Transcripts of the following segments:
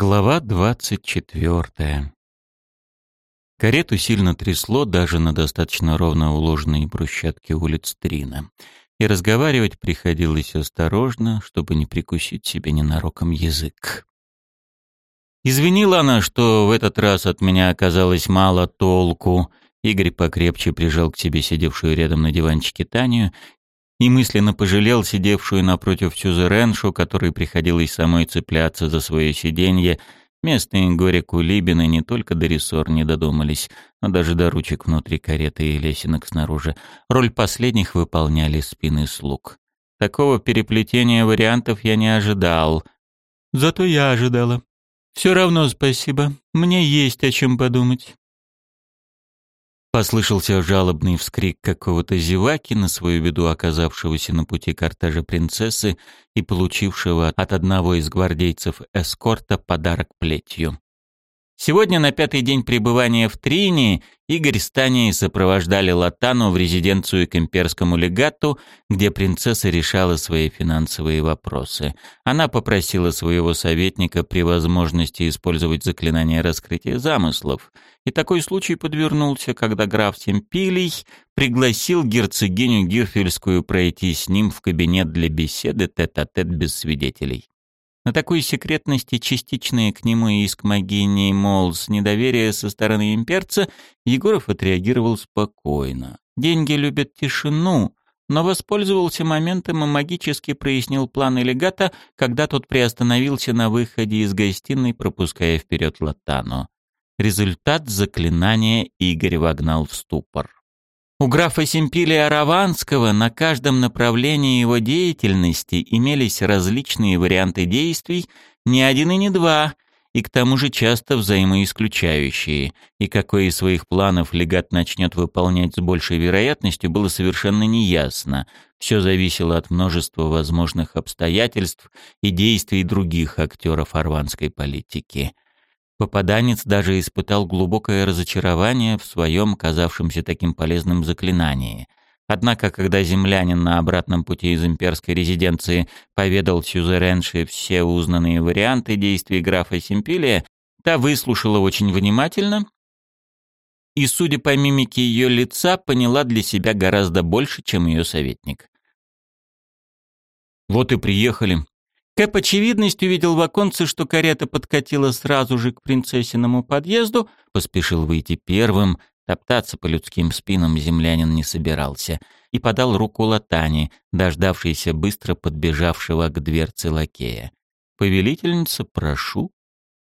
Глава двадцать четвертая. Карету сильно трясло даже на достаточно ровно уложенной брусчатке улиц Трина, и разговаривать приходилось осторожно, чтобы не прикусить себе ненароком язык. Извинила она, что в этот раз от меня оказалось мало толку. Игорь покрепче прижал к себе сидевшую рядом на диванчике Таню и мысленно пожалел сидевшую напротив сюзереншу, которой приходилось самой цепляться за свое сиденье. Местные горе-кулибины не только до рессор не додумались, но даже до ручек внутри кареты и лесенок снаружи. Роль последних выполняли спины слуг. Такого переплетения вариантов я не ожидал. Зато я ожидала. Все равно спасибо. Мне есть о чем подумать. Послышался жалобный вскрик какого-то зеваки на свою беду оказавшегося на пути кортежа принцессы и получившего от одного из гвардейцев эскорта подарок плетью. Сегодня на пятый день пребывания в Трине Игорь с Таней сопровождали Латану в резиденцию к имперскому легату, где принцесса решала свои финансовые вопросы. Она попросила своего советника при возможности использовать заклинание раскрытия замыслов. И такой случай подвернулся, когда граф Семпилий пригласил герцогиню Гирфельскую пройти с ним в кабинет для беседы тет-а-тет -тет без свидетелей. На такой секретности частичные к нему иск Магини Молс недоверие со стороны имперца Егоров отреагировал спокойно. Деньги любят тишину, но воспользовался моментом и магически прояснил планы легата, когда тот приостановился на выходе из гостиной, пропуская вперед Латану. Результат заклинания Игорь вогнал в ступор. У графа Семпилия Раванского на каждом направлении его деятельности имелись различные варианты действий, не один и не два, и к тому же часто взаимоисключающие. И какой из своих планов легат начнет выполнять с большей вероятностью, было совершенно неясно. Все зависело от множества возможных обстоятельств и действий других актеров арванской политики. Попаданец даже испытал глубокое разочарование в своем казавшемся таким полезным заклинании. Однако, когда землянин на обратном пути из имперской резиденции поведал Сюзеренше все узнанные варианты действий графа Симпилия, та выслушала очень внимательно и, судя по мимике ее лица, поняла для себя гораздо больше, чем ее советник. «Вот и приехали», Кэп очевидность увидел в оконце, что карета подкатила сразу же к принцессиному подъезду, поспешил выйти первым, топтаться по людским спинам землянин не собирался, и подал руку Латане, дождавшейся быстро подбежавшего к дверце лакея. «Повелительница, прошу».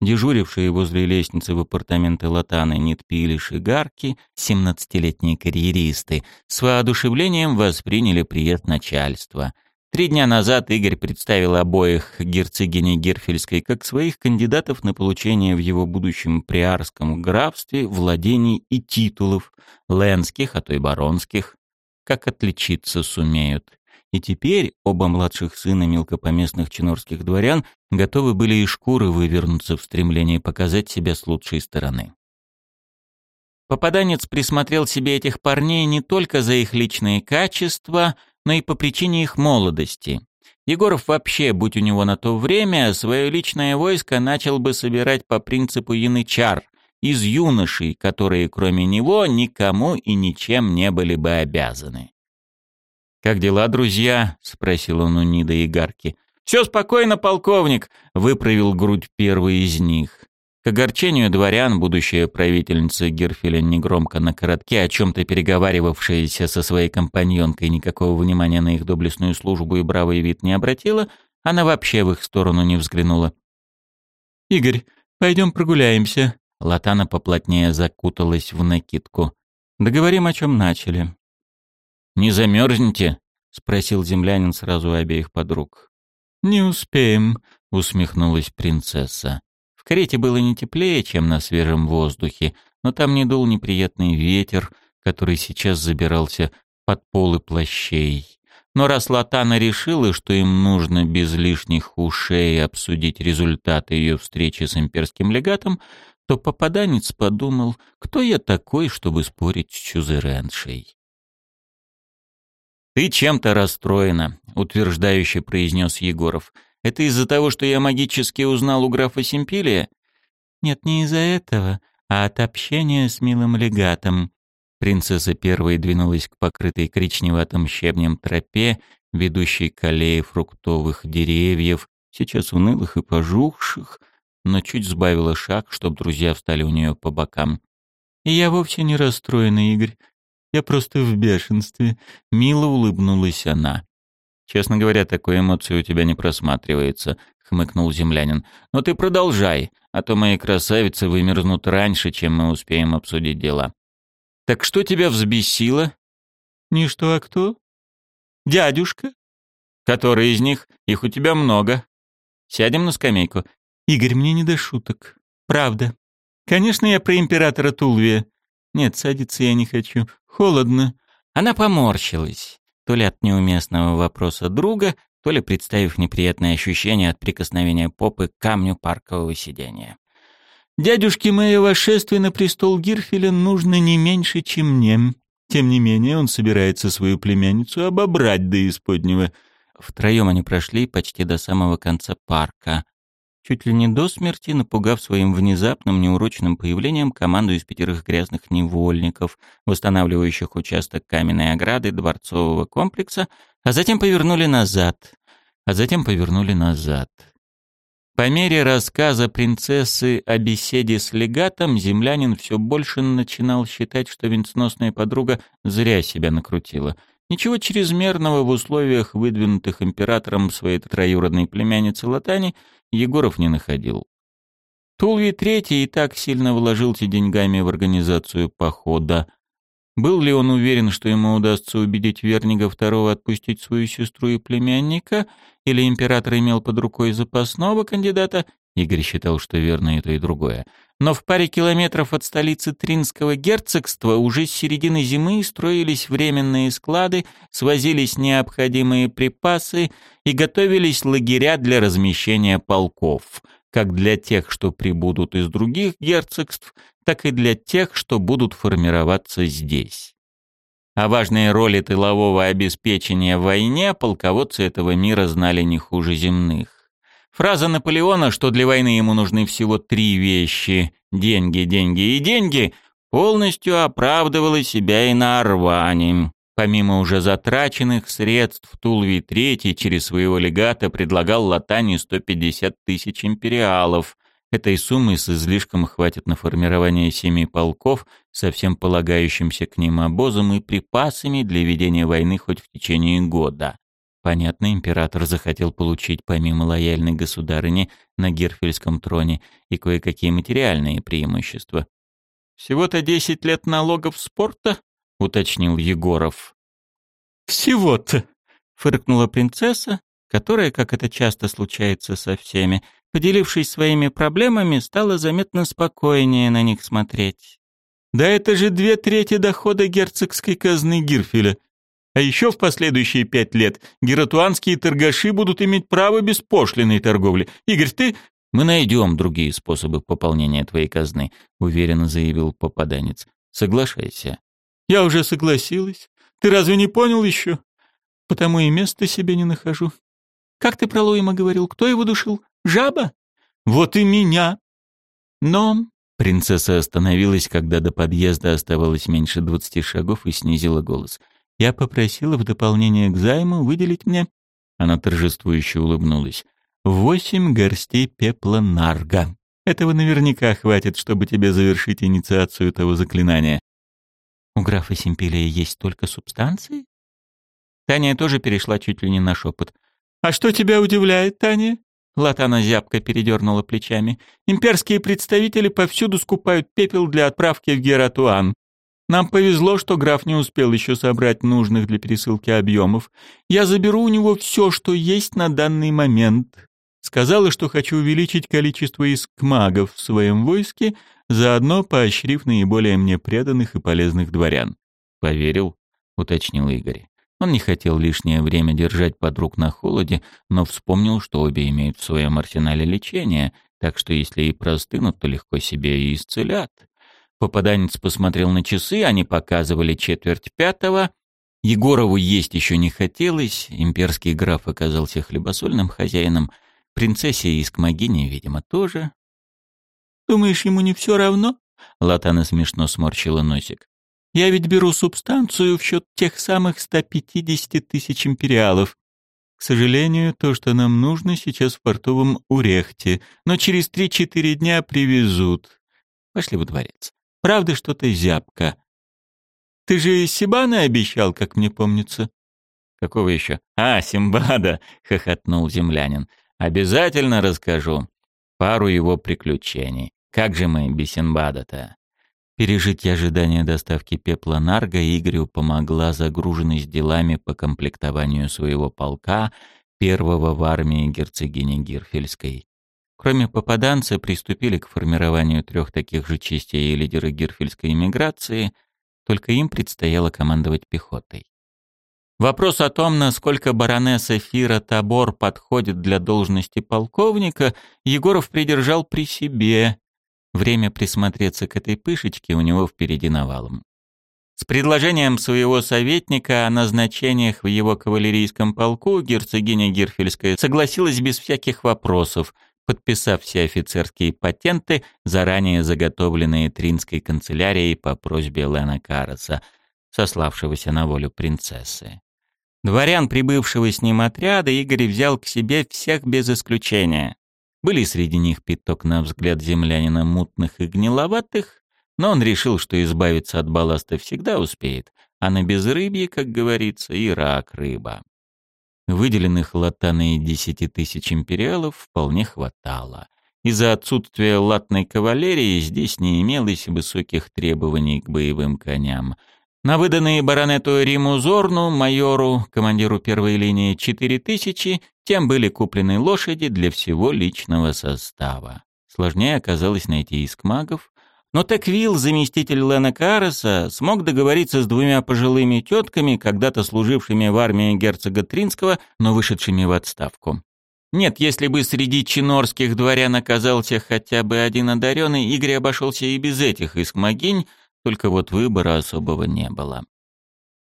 Дежурившие возле лестницы в апартаменты Латаны Нитпилиш и Гарки, семнадцатилетние карьеристы, с воодушевлением восприняли приезд начальства — Три дня назад Игорь представил обоих герцогине Герфельской как своих кандидатов на получение в его будущем приарском графстве владений и титулов, ленских, а то и баронских. Как отличиться сумеют. И теперь оба младших сына мелкопоместных чинорских дворян готовы были и шкуры вывернуться в стремлении показать себя с лучшей стороны. Попаданец присмотрел себе этих парней не только за их личные качества — но и по причине их молодости. Егоров вообще, будь у него на то время, свое личное войско начал бы собирать по принципу янычар, из юношей, которые кроме него никому и ничем не были бы обязаны. «Как дела, друзья?» — спросил он у Нида и Гарки. «Все спокойно, полковник!» — выправил грудь первый из них. К огорчению дворян будущая правительница Герфеля негромко на коротке, о чем-то переговаривавшаяся со своей компаньонкой, никакого внимания на их доблестную службу и бравый вид не обратила, она вообще в их сторону не взглянула. «Игорь, пойдем прогуляемся». Латана поплотнее закуталась в накидку. «Договорим, о чем начали». «Не замерзнете?» — спросил землянин сразу обеих подруг. «Не успеем», — усмехнулась принцесса карете было не теплее, чем на свежем воздухе, но там не дул неприятный ветер, который сейчас забирался под полы плащей. Но раз Латана решила, что им нужно без лишних ушей обсудить результаты ее встречи с имперским легатом, то попаданец подумал, кто я такой, чтобы спорить с Чузереншей. «Ты чем-то расстроена», — утверждающе произнес Егоров. Это из-за того, что я магически узнал у графа Симпилия?» «Нет, не из-за этого, а от общения с милым легатом». Принцесса первой двинулась к покрытой коричневатым щебнем тропе, ведущей к аллее фруктовых деревьев, сейчас унылых и пожухших, но чуть сбавила шаг, чтобы друзья встали у нее по бокам. «И я вовсе не расстроена, Игорь. Я просто в бешенстве». Мило улыбнулась она. «Честно говоря, такой эмоции у тебя не просматривается», — хмыкнул землянин. «Но ты продолжай, а то мои красавицы вымерзнут раньше, чем мы успеем обсудить дела». «Так что тебя взбесило?» «Не что, а кто?» «Дядюшка». «Который из них? Их у тебя много. Сядем на скамейку. Игорь, мне не до шуток. Правда. Конечно, я про императора Тулвия. Нет, садиться я не хочу. Холодно. Она поморщилась. То ли от неуместного вопроса друга, то ли представив неприятное ощущение от прикосновения попы к камню паркового сидения. Дядюшке моего восшествия на престол Гирфеля нужно не меньше, чем мне. Тем не менее, он собирается свою племянницу обобрать до исподнего. Втроем они прошли почти до самого конца парка чуть ли не до смерти напугав своим внезапным неурочным появлением команду из пятерых грязных невольников, восстанавливающих участок каменной ограды дворцового комплекса, а затем повернули назад. А затем повернули назад. По мере рассказа принцессы о беседе с легатом, землянин все больше начинал считать, что венценосная подруга зря себя накрутила. Ничего чрезмерного в условиях, выдвинутых императором своей троюродной племянницы Латани, Егоров не находил. Тулви Третий и так сильно вложился деньгами в организацию похода. Был ли он уверен, что ему удастся убедить Вернига II отпустить свою сестру и племянника, или император имел под рукой запасного кандидата, Игорь считал, что верно и то, и другое. Но в паре километров от столицы Тринского герцогства уже с середины зимы строились временные склады, свозились необходимые припасы и готовились лагеря для размещения полков, как для тех, что прибудут из других герцогств, так и для тех, что будут формироваться здесь. О важной роли тылового обеспечения в войне полководцы этого мира знали не хуже земных. Фраза Наполеона, что для войны ему нужны всего три вещи – деньги, деньги и деньги – полностью оправдывала себя и на Орване. Помимо уже затраченных средств, Тулви III через своего легата предлагал Латани 150 тысяч империалов. Этой суммы с излишком хватит на формирование семи полков со всем полагающимся к ним обозом и припасами для ведения войны хоть в течение года. Понятно, император захотел получить помимо лояльной государыни на Герфельском троне и кое-какие материальные преимущества. «Всего-то десять лет налогов спорта?» — уточнил Егоров. «Всего-то!» — фыркнула принцесса, которая, как это часто случается со всеми, поделившись своими проблемами, стала заметно спокойнее на них смотреть. «Да это же две трети дохода герцогской казны Гирфеля. А еще в последующие пять лет гератуанские торгаши будут иметь право беспошлиной торговли. Игорь, ты... Мы найдем другие способы пополнения твоей казны, уверенно заявил попаданец. Соглашайся. Я уже согласилась. Ты разве не понял еще? Потому и места себе не нахожу. Как ты про Луима говорил, кто его душил? Жаба? Вот и меня. Но принцесса остановилась, когда до подъезда оставалось меньше двадцати шагов и снизила голос. — я попросила в дополнение к займу выделить мне, она торжествующе улыбнулась, восемь горстей пепла нарга. Этого наверняка хватит, чтобы тебе завершить инициацию того заклинания. У графа Симпелия есть только субстанции? Таня тоже перешла чуть ли не на шепот. «А что тебя удивляет, Таня?» Латана зябко передернула плечами. «Имперские представители повсюду скупают пепел для отправки в Гератуан. Нам повезло, что граф не успел еще собрать нужных для пересылки объемов. Я заберу у него все, что есть на данный момент. Сказала, что хочу увеличить количество искмагов в своем войске, заодно поощрив наиболее мне преданных и полезных дворян. «Поверил?» — уточнил Игорь. Он не хотел лишнее время держать подруг на холоде, но вспомнил, что обе имеют в своем арсенале лечение, так что если и простынут, то легко себе и исцелят. Попаданец посмотрел на часы, они показывали четверть пятого. Егорову есть еще не хотелось, имперский граф оказался хлебосольным хозяином, Принцессе и Искмогине, видимо, тоже. «Думаешь, ему не все равно?» Латана смешно сморщила носик. «Я ведь беру субстанцию в счет тех самых 150 тысяч империалов. К сожалению, то, что нам нужно, сейчас в портовом Урехте, но через 3-4 дня привезут. Пошли во дворец. Правда, что-то зябко. Ты же Сибана обещал, как мне помнится. Какого еще? А, Симбада, хохотнул землянин. Обязательно расскажу. Пару его приключений. Как же мы без Симбада-то? Пережить ожидание доставки пепла Нарга Игорю помогла загруженность делами по комплектованию своего полка, первого в армии герцогини Гирфельской. Кроме попаданца, приступили к формированию трех таких же частей лидеры гирфельской эмиграции, только им предстояло командовать пехотой. Вопрос о том, насколько баронесса Фира Табор подходит для должности полковника, Егоров придержал при себе. Время присмотреться к этой пышечке у него впереди навалом. С предложением своего советника о назначениях в его кавалерийском полку герцогиня Гирфельская согласилась без всяких вопросов, подписав все офицерские патенты, заранее заготовленные Тринской канцелярией по просьбе Лена Караса, сославшегося на волю принцессы. Дворян, прибывшего с ним отряда, Игорь взял к себе всех без исключения. Были среди них пяток, на взгляд землянина, мутных и гниловатых, но он решил, что избавиться от балласта всегда успеет, а на безрыбье, как говорится, и рак рыба. Выделенных латаны десяти тысяч империалов вполне хватало. Из-за отсутствия латной кавалерии здесь не имелось высоких требований к боевым коням — на выданные баронету Риму Зорну, майору, командиру первой линии, 4000, тем были куплены лошади для всего личного состава. Сложнее оказалось найти иск магов, но Теквилл, заместитель Лена Карреса, смог договориться с двумя пожилыми тетками, когда-то служившими в армии герцога Тринского, но вышедшими в отставку. Нет, если бы среди чинорских дворян оказался хотя бы один одаренный, Игорь обошелся и без этих искмогинь, только вот выбора особого не было.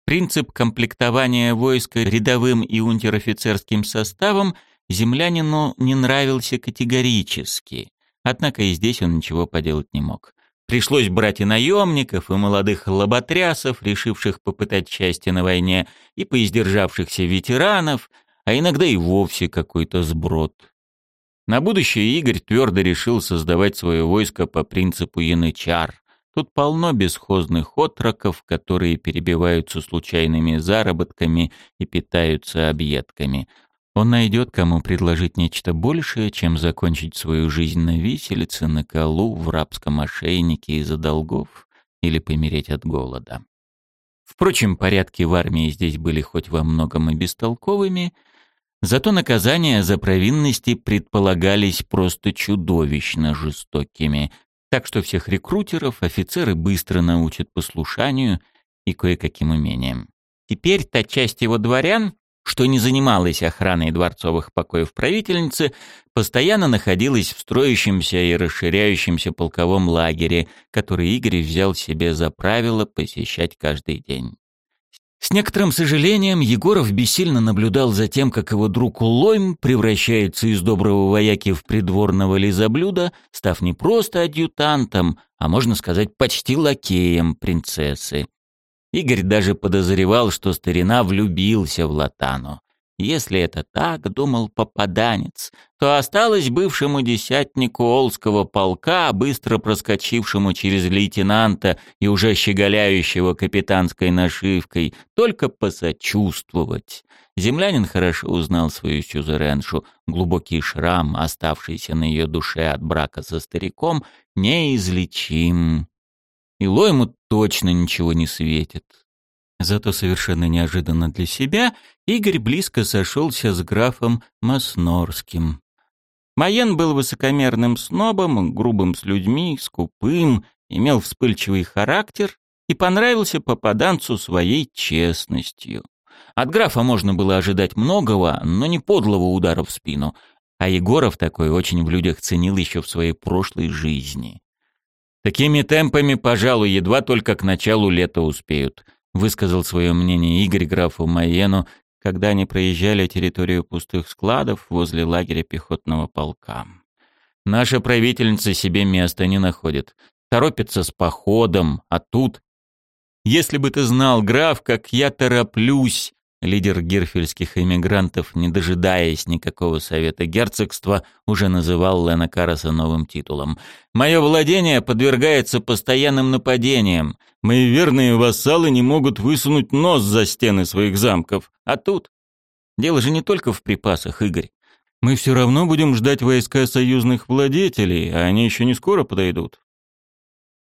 Принцип комплектования войска рядовым и унтер-офицерским составом землянину не нравился категорически, однако и здесь он ничего поделать не мог. Пришлось брать и наемников, и молодых лоботрясов, решивших попытать счастье на войне, и поиздержавшихся ветеранов, а иногда и вовсе какой-то сброд. На будущее Игорь твердо решил создавать свое войско по принципу янычар, Тут полно бесхозных отроков, которые перебиваются случайными заработками и питаются объедками. Он найдет, кому предложить нечто большее, чем закончить свою жизнь на виселице, на колу, в рабском ошейнике из-за долгов или помереть от голода. Впрочем, порядки в армии здесь были хоть во многом и бестолковыми, зато наказания за провинности предполагались просто чудовищно жестокими, так что всех рекрутеров офицеры быстро научат послушанию и кое-каким умениям. Теперь та часть его дворян, что не занималась охраной дворцовых покоев правительницы, постоянно находилась в строящемся и расширяющемся полковом лагере, который Игорь взял себе за правило посещать каждый день. С некоторым сожалением Егоров бессильно наблюдал за тем, как его друг Улойм превращается из доброго вояки в придворного лизоблюда, став не просто адъютантом, а, можно сказать, почти лакеем принцессы. Игорь даже подозревал, что старина влюбился в Латану. Если это так, думал попаданец, то осталось бывшему десятнику Олского полка, быстро проскочившему через лейтенанта и уже щеголяющего капитанской нашивкой, только посочувствовать. Землянин хорошо узнал свою сюзереншу. Глубокий шрам, оставшийся на ее душе от брака со стариком, неизлечим. Ило ему точно ничего не светит. Зато совершенно неожиданно для себя Игорь близко сошелся с графом Маснорским. Майен был высокомерным снобом, грубым с людьми, скупым, имел вспыльчивый характер и понравился попаданцу своей честностью. От графа можно было ожидать многого, но не подлого удара в спину, а Егоров такой очень в людях ценил еще в своей прошлой жизни. Такими темпами, пожалуй, едва только к началу лета успеют — высказал свое мнение Игорь графу Майену, когда они проезжали территорию пустых складов возле лагеря пехотного полка. Наша правительница себе места не находит. Торопится с походом, а тут... Если бы ты знал, граф, как я тороплюсь, Лидер гирфельских эмигрантов, не дожидаясь никакого совета герцогства, уже называл Лена Караса новым титулом. «Мое владение подвергается постоянным нападениям. Мои верные вассалы не могут высунуть нос за стены своих замков. А тут... Дело же не только в припасах, Игорь. Мы все равно будем ждать войска союзных владетелей, а они еще не скоро подойдут».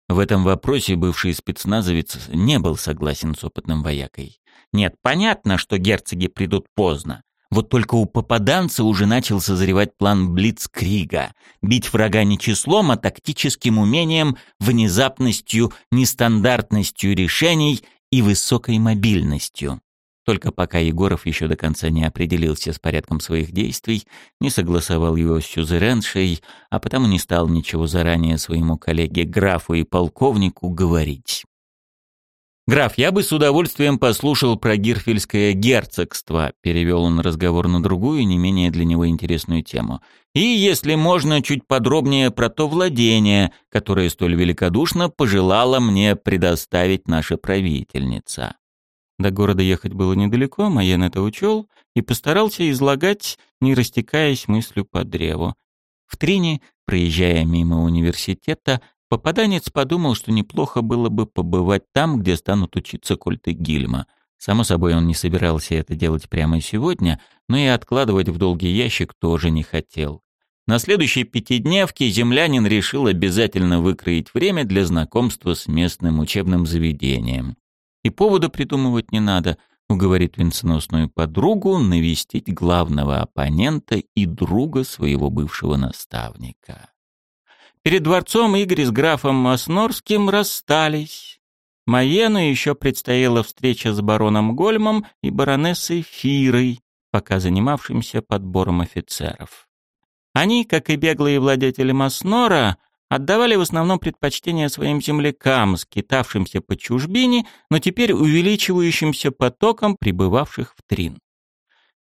В этом вопросе бывший спецназовец не был согласен с опытным воякой. Нет, понятно, что герцоги придут поздно. Вот только у попаданца уже начал созревать план Блицкрига. Бить врага не числом, а тактическим умением, внезапностью, нестандартностью решений и высокой мобильностью. Только пока Егоров еще до конца не определился с порядком своих действий, не согласовал его с сюзереншей, а потому не стал ничего заранее своему коллеге графу и полковнику говорить. «Граф, я бы с удовольствием послушал про Гирфельское герцогство», перевел он разговор на другую, не менее для него интересную тему. «И, если можно, чуть подробнее про то владение, которое столь великодушно пожелала мне предоставить наша правительница». До города ехать было недалеко, Майен это учел и постарался излагать, не растекаясь мыслью по древу. В Трине, проезжая мимо университета, Попаданец подумал, что неплохо было бы побывать там, где станут учиться культы Гильма. Само собой, он не собирался это делать прямо сегодня, но и откладывать в долгий ящик тоже не хотел. На следующей пятидневке землянин решил обязательно выкроить время для знакомства с местным учебным заведением. И повода придумывать не надо, уговорит венценосную подругу навестить главного оппонента и друга своего бывшего наставника. Перед дворцом Игорь с графом Маснорским расстались. Маену еще предстояла встреча с бароном Гольмом и баронессой Фирой, пока занимавшимся подбором офицеров. Они, как и беглые владетели Маснора, отдавали в основном предпочтение своим землякам, скитавшимся по чужбине, но теперь увеличивающимся потоком прибывавших в Трин.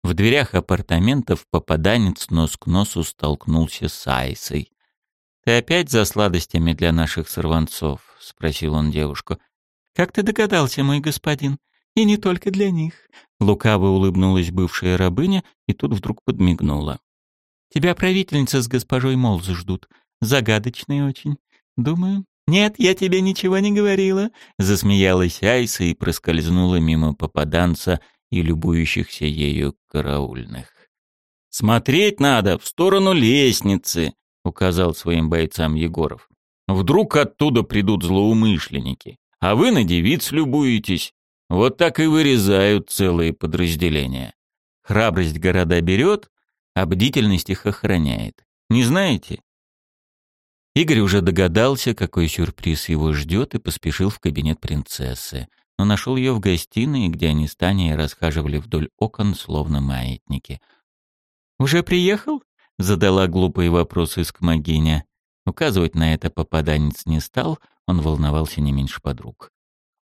В дверях апартаментов попаданец нос к носу столкнулся с Айсой. «Ты опять за сладостями для наших сорванцов?» — спросил он девушку. «Как ты догадался, мой господин? И не только для них». Лукаво улыбнулась бывшая рабыня и тут вдруг подмигнула. «Тебя правительница с госпожой Молз ждут. Загадочные очень. Думаю...» «Нет, я тебе ничего не говорила», — засмеялась Айса и проскользнула мимо попаданца и любующихся ею караульных. «Смотреть надо в сторону лестницы», указал своим бойцам Егоров. Вдруг оттуда придут злоумышленники, а вы на девиц любуетесь. Вот так и вырезают целые подразделения. Храбрость города берет, а бдительность их охраняет. Не знаете? Игорь уже догадался, какой сюрприз его ждет, и поспешил в кабинет принцессы. Но нашел ее в гостиной, где они с Таней расхаживали вдоль окон, словно маятники. «Уже приехал?» Задала глупые вопросы Скмогиня. Указывать на это попаданец не стал, он волновался не меньше подруг.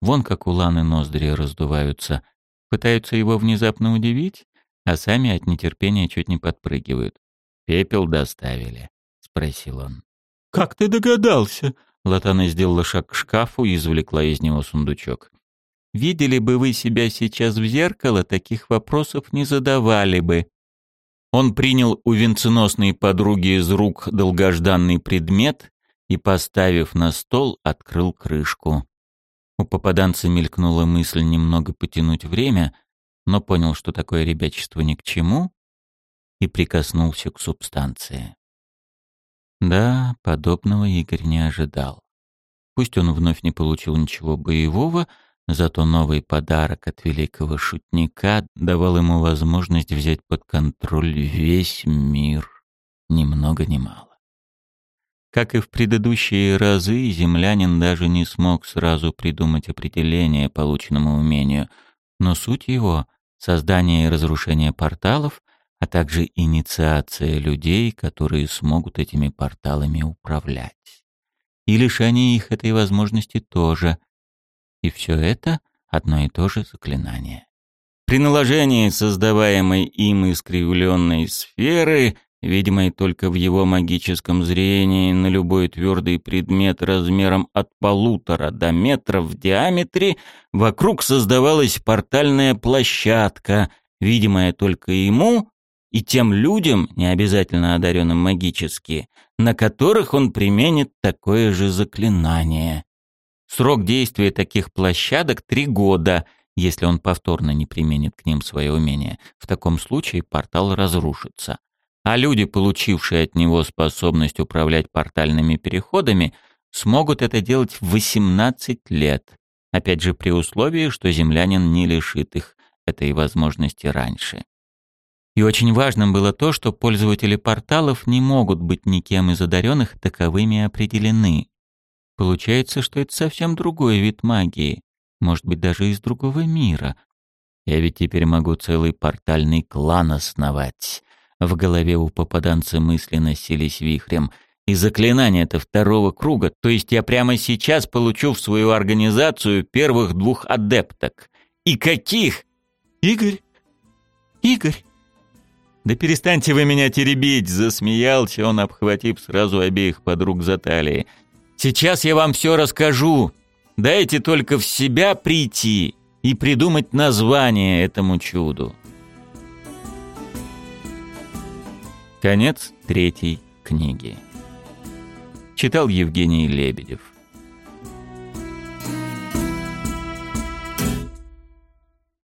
Вон как у Ланы ноздри раздуваются. Пытаются его внезапно удивить, а сами от нетерпения чуть не подпрыгивают. «Пепел доставили?» — спросил он. «Как ты догадался?» Латана сделала шаг к шкафу и извлекла из него сундучок. «Видели бы вы себя сейчас в зеркало, таких вопросов не задавали бы», он принял у венценосной подруги из рук долгожданный предмет и, поставив на стол, открыл крышку. У попаданца мелькнула мысль немного потянуть время, но понял, что такое ребячество ни к чему, и прикоснулся к субстанции. Да, подобного Игорь не ожидал. Пусть он вновь не получил ничего боевого, Зато новый подарок от великого шутника давал ему возможность взять под контроль весь мир, ни много ни мало. Как и в предыдущие разы, землянин даже не смог сразу придумать определение полученному умению, но суть его — создание и разрушение порталов, а также инициация людей, которые смогут этими порталами управлять. И лишение их этой возможности тоже — и все это одно и то же заклинание. При наложении создаваемой им искривленной сферы, видимой только в его магическом зрении, на любой твердый предмет размером от полутора до метра в диаметре, вокруг создавалась портальная площадка, видимая только ему и тем людям, не обязательно одаренным магически, на которых он применит такое же заклинание. Срок действия таких площадок — три года, если он повторно не применит к ним свое умение. В таком случае портал разрушится. А люди, получившие от него способность управлять портальными переходами, смогут это делать в 18 лет. Опять же, при условии, что землянин не лишит их этой возможности раньше. И очень важным было то, что пользователи порталов не могут быть никем из одаренных таковыми определены. Получается, что это совсем другой вид магии, может быть, даже из другого мира. Я ведь теперь могу целый портальный клан основать. В голове у попаданца мысли носились вихрем. И заклинание это второго круга, то есть я прямо сейчас получу в свою организацию первых двух адепток. И каких? Игорь? Игорь? «Да перестаньте вы меня теребить!» — засмеялся он, обхватив сразу обеих подруг за талии. «Сейчас я вам все расскажу. Дайте только в себя прийти и придумать название этому чуду». Конец третьей книги. Читал Евгений Лебедев.